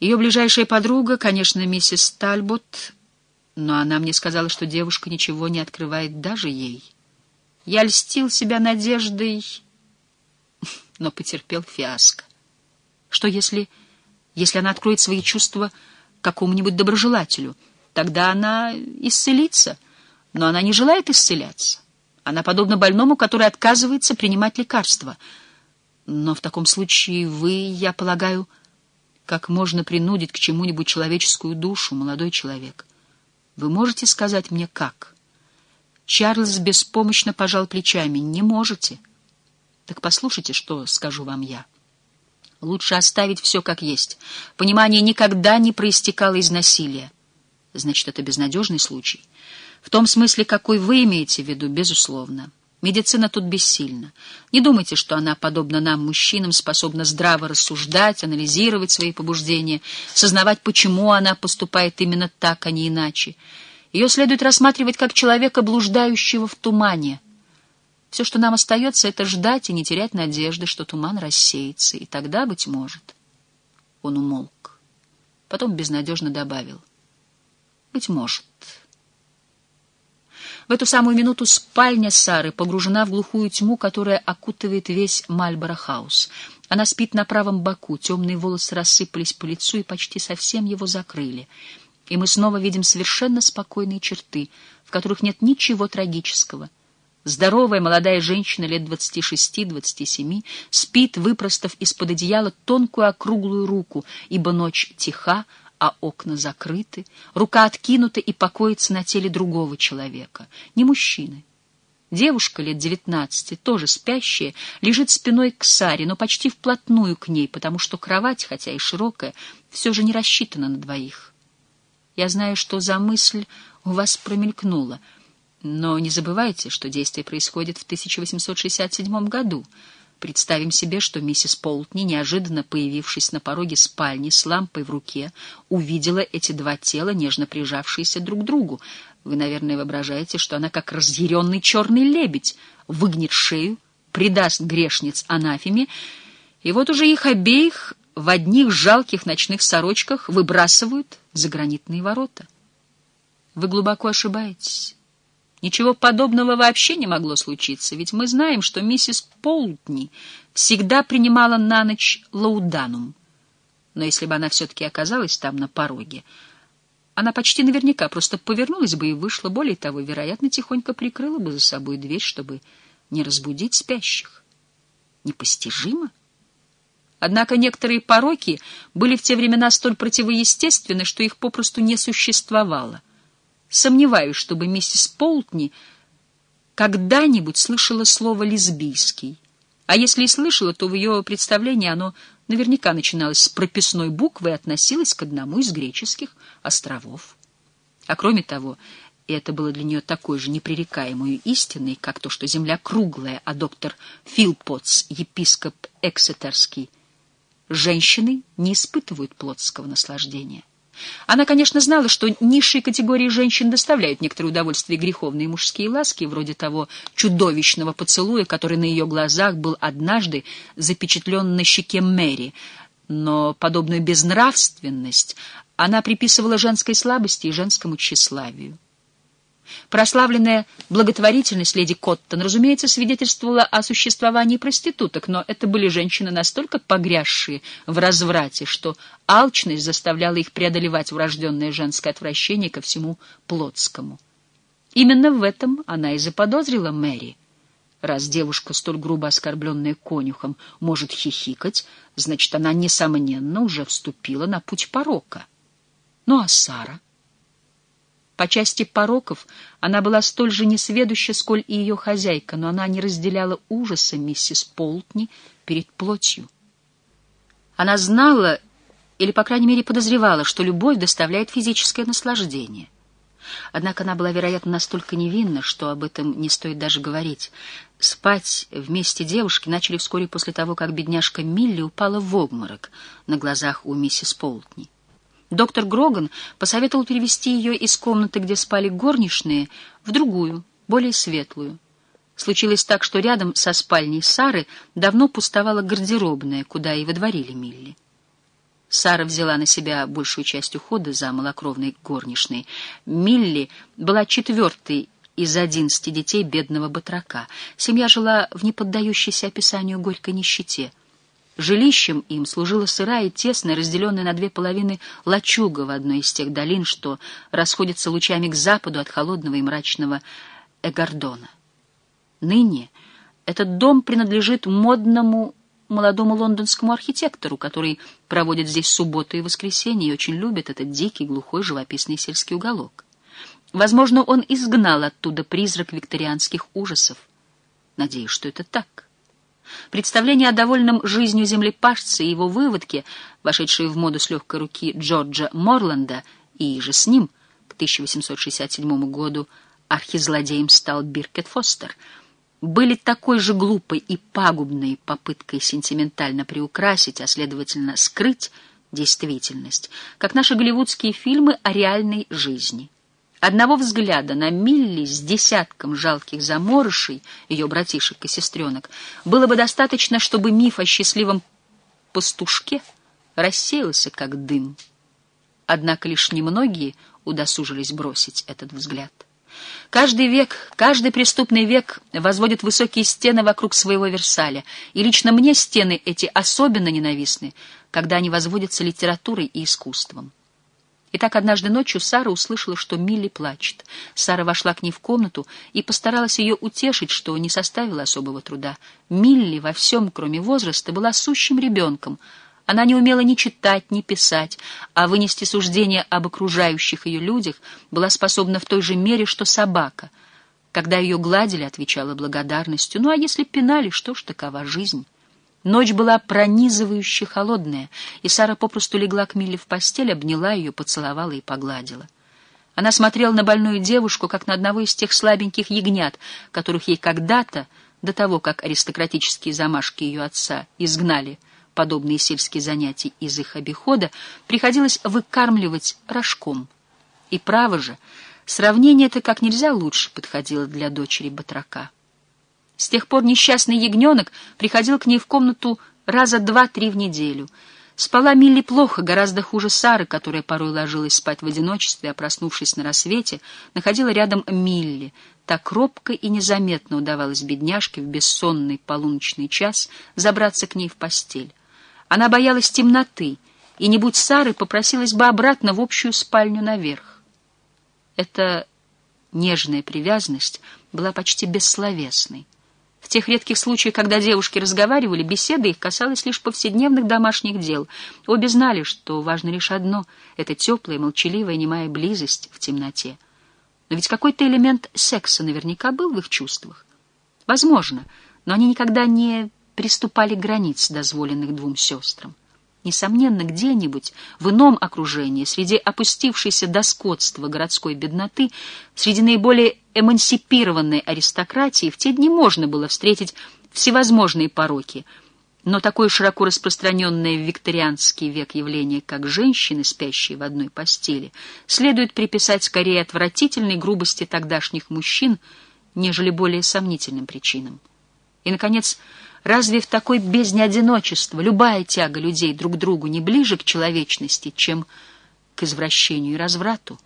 Ее ближайшая подруга, конечно, миссис Тальбот, но она мне сказала, что девушка ничего не открывает даже ей. Я льстил себя надеждой, но потерпел фиаско. Что если... если она откроет свои чувства какому-нибудь доброжелателю? Тогда она исцелится, но она не желает исцеляться. Она подобна больному, который отказывается принимать лекарства. Но в таком случае вы, я полагаю, как можно принудить к чему-нибудь человеческую душу, молодой человек? Вы можете сказать мне, как? Чарльз беспомощно пожал плечами. Не можете. Так послушайте, что скажу вам я. Лучше оставить все как есть. Понимание никогда не проистекало из насилия. Значит, это безнадежный случай. В том смысле, какой вы имеете в виду, безусловно. Медицина тут бессильна. Не думайте, что она, подобно нам, мужчинам, способна здраво рассуждать, анализировать свои побуждения, сознавать, почему она поступает именно так, а не иначе. Ее следует рассматривать как человека, блуждающего в тумане. Все, что нам остается, это ждать и не терять надежды, что туман рассеется, и тогда, быть может... Он умолк. Потом безнадежно добавил. Быть может... В эту самую минуту спальня Сары погружена в глухую тьму, которая окутывает весь Мальборо-хаус. Она спит на правом боку, темные волосы рассыпались по лицу и почти совсем его закрыли. И мы снова видим совершенно спокойные черты, в которых нет ничего трагического. Здоровая молодая женщина лет двадцати шести-двадцати семи спит, выпростав из-под одеяла тонкую округлую руку, ибо ночь тиха, а окна закрыты, рука откинута и покоится на теле другого человека, не мужчины. Девушка лет девятнадцати, тоже спящая, лежит спиной к Саре, но почти вплотную к ней, потому что кровать, хотя и широкая, все же не рассчитана на двоих. Я знаю, что за мысль у вас промелькнула, но не забывайте, что действие происходит в 1867 году — Представим себе, что миссис Полтни, неожиданно появившись на пороге спальни с лампой в руке, увидела эти два тела, нежно прижавшиеся друг к другу. Вы, наверное, воображаете, что она, как разъяренный черный лебедь, выгнет шею, придаст грешниц анафеме, и вот уже их обеих в одних жалких ночных сорочках выбрасывают за гранитные ворота. Вы глубоко ошибаетесь. Ничего подобного вообще не могло случиться, ведь мы знаем, что миссис Полтни всегда принимала на ночь лауданум. Но если бы она все-таки оказалась там на пороге, она почти наверняка просто повернулась бы и вышла, более того, вероятно, тихонько прикрыла бы за собой дверь, чтобы не разбудить спящих. Непостижимо. Однако некоторые пороки были в те времена столь противоестественны, что их попросту не существовало. Сомневаюсь, чтобы миссис Полтни когда-нибудь слышала слово «лесбийский». А если и слышала, то в ее представлении оно наверняка начиналось с прописной буквы и относилось к одному из греческих островов. А кроме того, и это было для нее такой же непререкаемой истиной, как то, что земля круглая, а доктор Филпотс, епископ Эксетерский, женщины не испытывают плотского наслаждения. Она, конечно, знала, что низшие категории женщин доставляют некоторое удовольствие греховные мужские ласки, вроде того чудовищного поцелуя, который на ее глазах был однажды запечатлен на щеке Мэри. Но подобную безнравственность она приписывала женской слабости и женскому тщеславию. Прославленная благотворительность леди Коттон, разумеется, свидетельствовала о существовании проституток, но это были женщины настолько погрязшие в разврате, что алчность заставляла их преодолевать врожденное женское отвращение ко всему плотскому. Именно в этом она и заподозрила Мэри. Раз девушка, столь грубо оскорбленная конюхом, может хихикать, значит, она, несомненно, уже вступила на путь порока. Ну а Сара? По части пороков она была столь же несведуща, сколь и ее хозяйка, но она не разделяла ужаса миссис Полтни перед плотью. Она знала, или, по крайней мере, подозревала, что любовь доставляет физическое наслаждение. Однако она была, вероятно, настолько невинна, что об этом не стоит даже говорить. Спать вместе девушки начали вскоре после того, как бедняжка Милли упала в обморок на глазах у миссис Полтни. Доктор Гроган посоветовал перевести ее из комнаты, где спали горничные, в другую, более светлую. Случилось так, что рядом со спальней Сары давно пустовала гардеробная, куда и водворили Милли. Сара взяла на себя большую часть ухода за малокровной горничной. Милли была четвертой из одиннадцати детей бедного батрака. Семья жила в неподдающейся описанию горькой нищете. Жилищем им служила сырая и тесная, разделенная на две половины лачуга в одной из тех долин, что расходятся лучами к западу от холодного и мрачного Эгардона. Ныне этот дом принадлежит модному молодому лондонскому архитектору, который проводит здесь субботы и воскресенья и очень любит этот дикий, глухой, живописный сельский уголок. Возможно, он изгнал оттуда призрак викторианских ужасов. Надеюсь, что это так. Представление о довольном жизнью землепашце и его выводке, вошедшие в моду с легкой руки Джорджа Морланда, и же с ним, к 1867 году, архизлодеем стал Биркет Фостер — были такой же глупой и пагубной попыткой сентиментально приукрасить, а следовательно скрыть действительность, как наши голливудские фильмы о реальной жизни. Одного взгляда на Милли с десятком жалких заморышей, ее братишек и сестренок, было бы достаточно, чтобы миф о счастливом пастушке рассеялся, как дым. Однако лишь немногие удосужились бросить этот взгляд. Каждый век, каждый преступный век возводит высокие стены вокруг своего Версаля, и лично мне стены эти особенно ненавистны, когда они возводятся литературой и искусством. Итак, однажды ночью Сара услышала, что Милли плачет. Сара вошла к ней в комнату и постаралась ее утешить, что не составило особого труда. Милли во всем, кроме возраста, была сущим ребенком — она не умела ни читать, ни писать, а вынести суждение об окружающих ее людях была способна в той же мере, что собака. Когда ее гладили, отвечала благодарностью. Ну а если пинали, что ж, такова жизнь. Ночь была пронизывающе холодная, и Сара попросту легла к Милле в постель, обняла ее, поцеловала и погладила. Она смотрела на больную девушку, как на одного из тех слабеньких ягнят, которых ей когда-то, до того, как аристократические замашки ее отца изгнали, подобные сельские занятия из их обихода, приходилось выкармливать рожком. И право же, сравнение это как нельзя лучше подходило для дочери батрака. С тех пор несчастный ягненок приходил к ней в комнату раза два-три в неделю. Спала Милли плохо, гораздо хуже Сары, которая порой ложилась спать в одиночестве, а проснувшись на рассвете, находила рядом Милли. Так робко и незаметно удавалось бедняжке в бессонный полуночный час забраться к ней в постель. Она боялась темноты, и, не будь Сары, попросилась бы обратно в общую спальню наверх. Эта нежная привязанность была почти бессловесной. В тех редких случаях, когда девушки разговаривали, беседа их касалась лишь повседневных домашних дел. Обе знали, что важно лишь одно — это теплая, молчаливая, немая близость в темноте. Но ведь какой-то элемент секса наверняка был в их чувствах. Возможно, но они никогда не приступали к границ, дозволенных двум сестрам. Несомненно, где-нибудь в ином окружении, среди опустившейся до скотства городской бедноты, среди наиболее эмансипированной аристократии, в те дни можно было встретить всевозможные пороки, но такое широко распространенное в викторианский век явление, как женщины, спящие в одной постели, следует приписать скорее отвратительной грубости тогдашних мужчин, нежели более сомнительным причинам. И, наконец, Разве в такой бездне одиночества любая тяга людей друг к другу не ближе к человечности, чем к извращению и разврату?